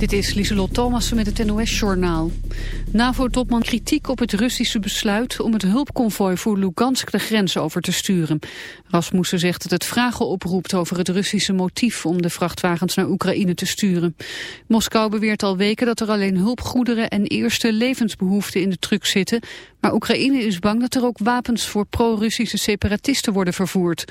Dit is Lieselot Thomassen met het NOS-journaal. NAVO-topman kritiek op het Russische besluit om het hulpconvoi voor Lugansk de grens over te sturen. Rasmussen zegt dat het vragen oproept over het Russische motief om de vrachtwagens naar Oekraïne te sturen. Moskou beweert al weken dat er alleen hulpgoederen en eerste levensbehoeften in de truck zitten. Maar Oekraïne is bang dat er ook wapens voor pro-Russische separatisten worden vervoerd.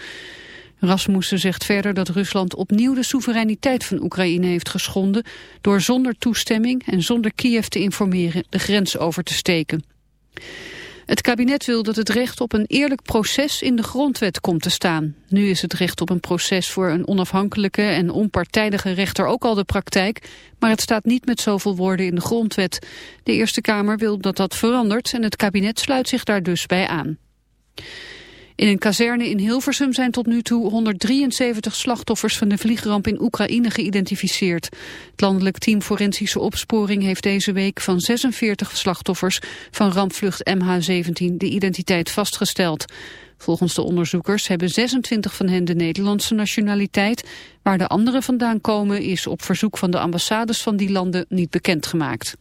Rasmussen zegt verder dat Rusland opnieuw de soevereiniteit van Oekraïne heeft geschonden door zonder toestemming en zonder Kiev te informeren de grens over te steken. Het kabinet wil dat het recht op een eerlijk proces in de grondwet komt te staan. Nu is het recht op een proces voor een onafhankelijke en onpartijdige rechter ook al de praktijk, maar het staat niet met zoveel woorden in de grondwet. De Eerste Kamer wil dat dat verandert en het kabinet sluit zich daar dus bij aan. In een kazerne in Hilversum zijn tot nu toe 173 slachtoffers van de vliegramp in Oekraïne geïdentificeerd. Het landelijk team Forensische Opsporing heeft deze week van 46 slachtoffers van rampvlucht MH17 de identiteit vastgesteld. Volgens de onderzoekers hebben 26 van hen de Nederlandse nationaliteit. Waar de anderen vandaan komen is op verzoek van de ambassades van die landen niet bekendgemaakt.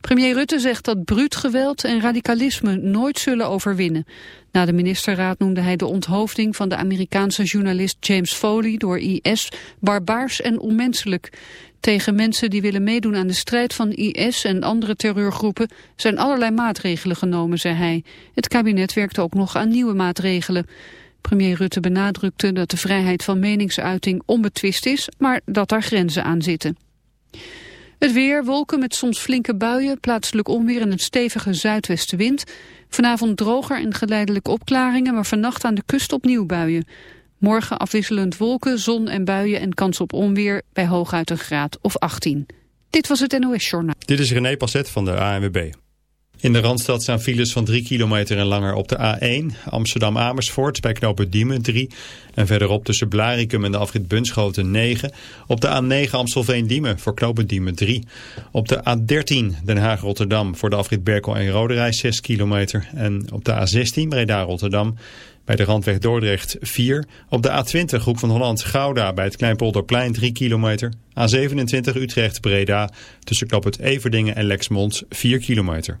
Premier Rutte zegt dat bruut geweld en radicalisme nooit zullen overwinnen. Na de ministerraad noemde hij de onthoofding van de Amerikaanse journalist James Foley door IS barbaars en onmenselijk. Tegen mensen die willen meedoen aan de strijd van IS en andere terreurgroepen zijn allerlei maatregelen genomen, zei hij. Het kabinet werkt ook nog aan nieuwe maatregelen. Premier Rutte benadrukte dat de vrijheid van meningsuiting onbetwist is, maar dat daar grenzen aan zitten. Het weer, wolken met soms flinke buien, plaatselijk onweer en een stevige zuidwestenwind. Vanavond droger en geleidelijk opklaringen, maar vannacht aan de kust opnieuw buien. Morgen afwisselend wolken, zon en buien en kans op onweer bij hooguit een graad of 18. Dit was het NOS Journaal. Dit is René Passet van de ANWB. In de Randstad staan files van 3 kilometer en langer op de A1. Amsterdam-Amersfoort bij knopen Diemen 3. En verderop tussen Blaricum en de afrit Bunschoten 9. Op de A9 Amstelveen-Diemen voor knopen Diemen 3. Op de A13 Den Haag-Rotterdam voor de afrit Berkel en Roderij 6 kilometer. En op de A16 Breda-Rotterdam bij de randweg Dordrecht 4. Op de A20 Hoek van Holland-Gouda bij het Kleinpolderplein 3 kilometer. A27 Utrecht-Breda tussen knop het Everdingen en Lexmond 4 kilometer.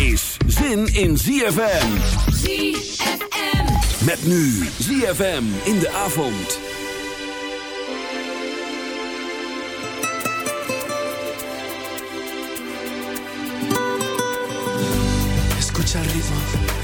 is zin in ZFM. ZFM. Met nu ZFM in de avond. Escucha el ritmo.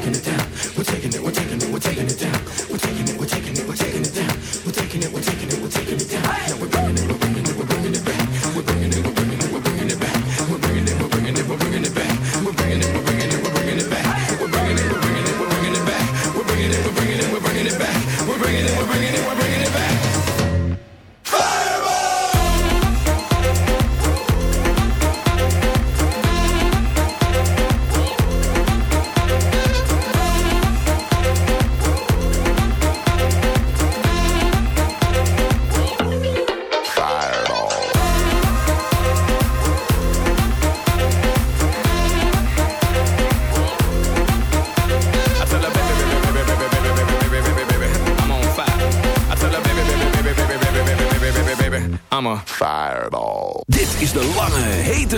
down.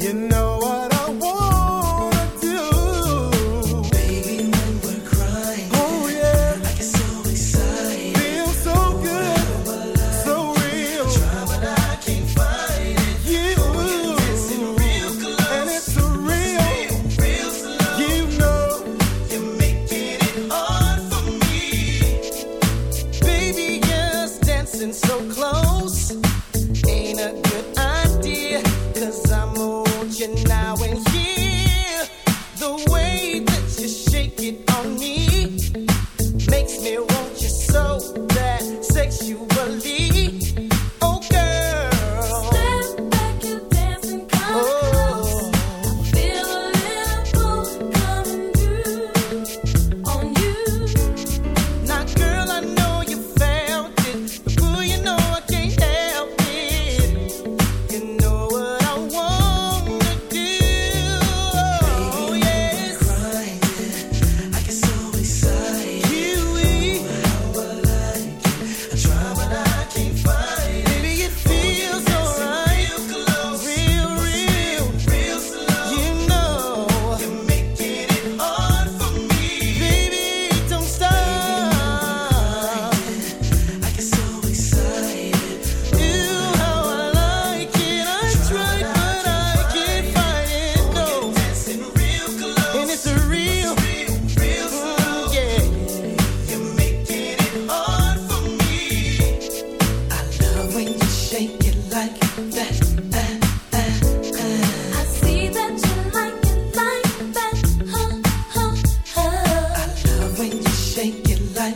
You know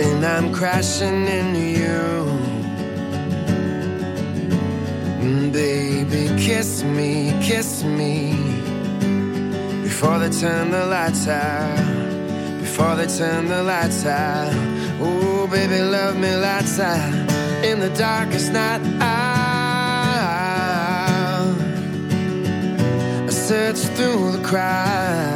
And I'm crashing into you. Baby, kiss me, kiss me before they turn the lights out. Before they turn the lights out. Oh, baby, love me lights out in the darkest night. Out. I search through the crowd.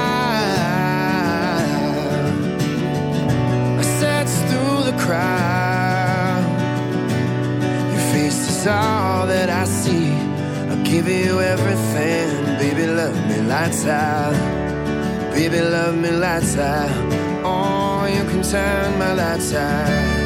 is all that I see. I'll give you everything, baby. Love me lights out, baby. Love me lights out. Oh, you can turn my lights out.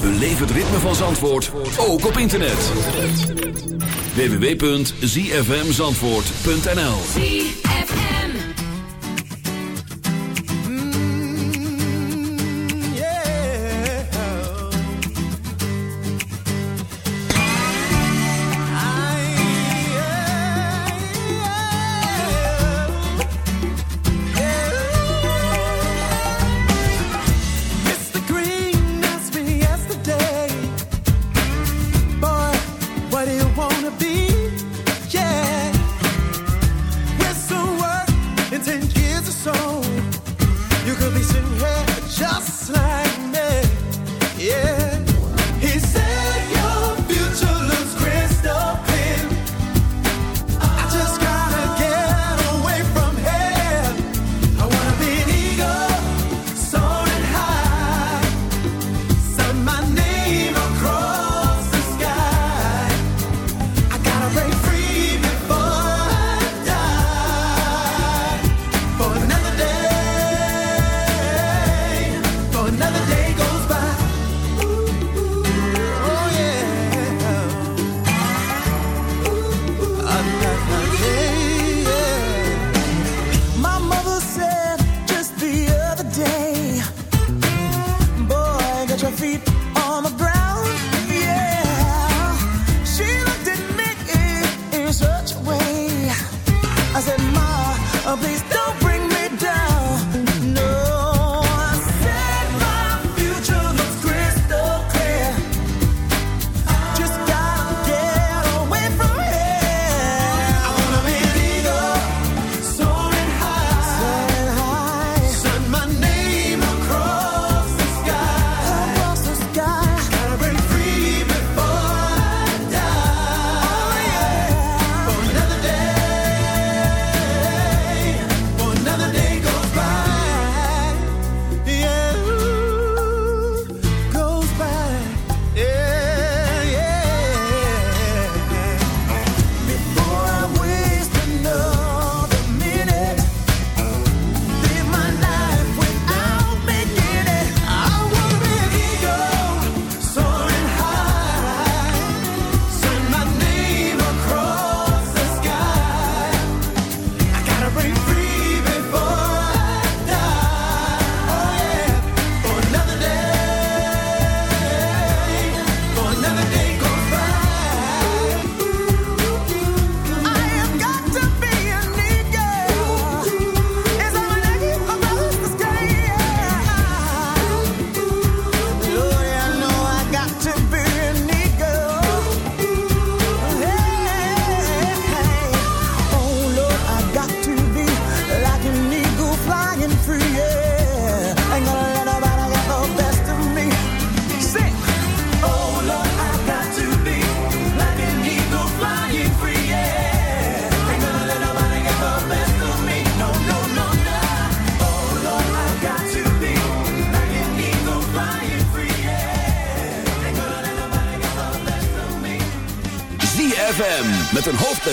Beleef het ritme van Zandvoort, ook op internet. www.zfmzandvoort.nl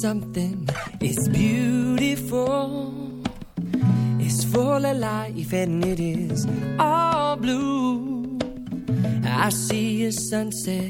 something. It's beautiful. It's full of life and it is all blue. I see a sunset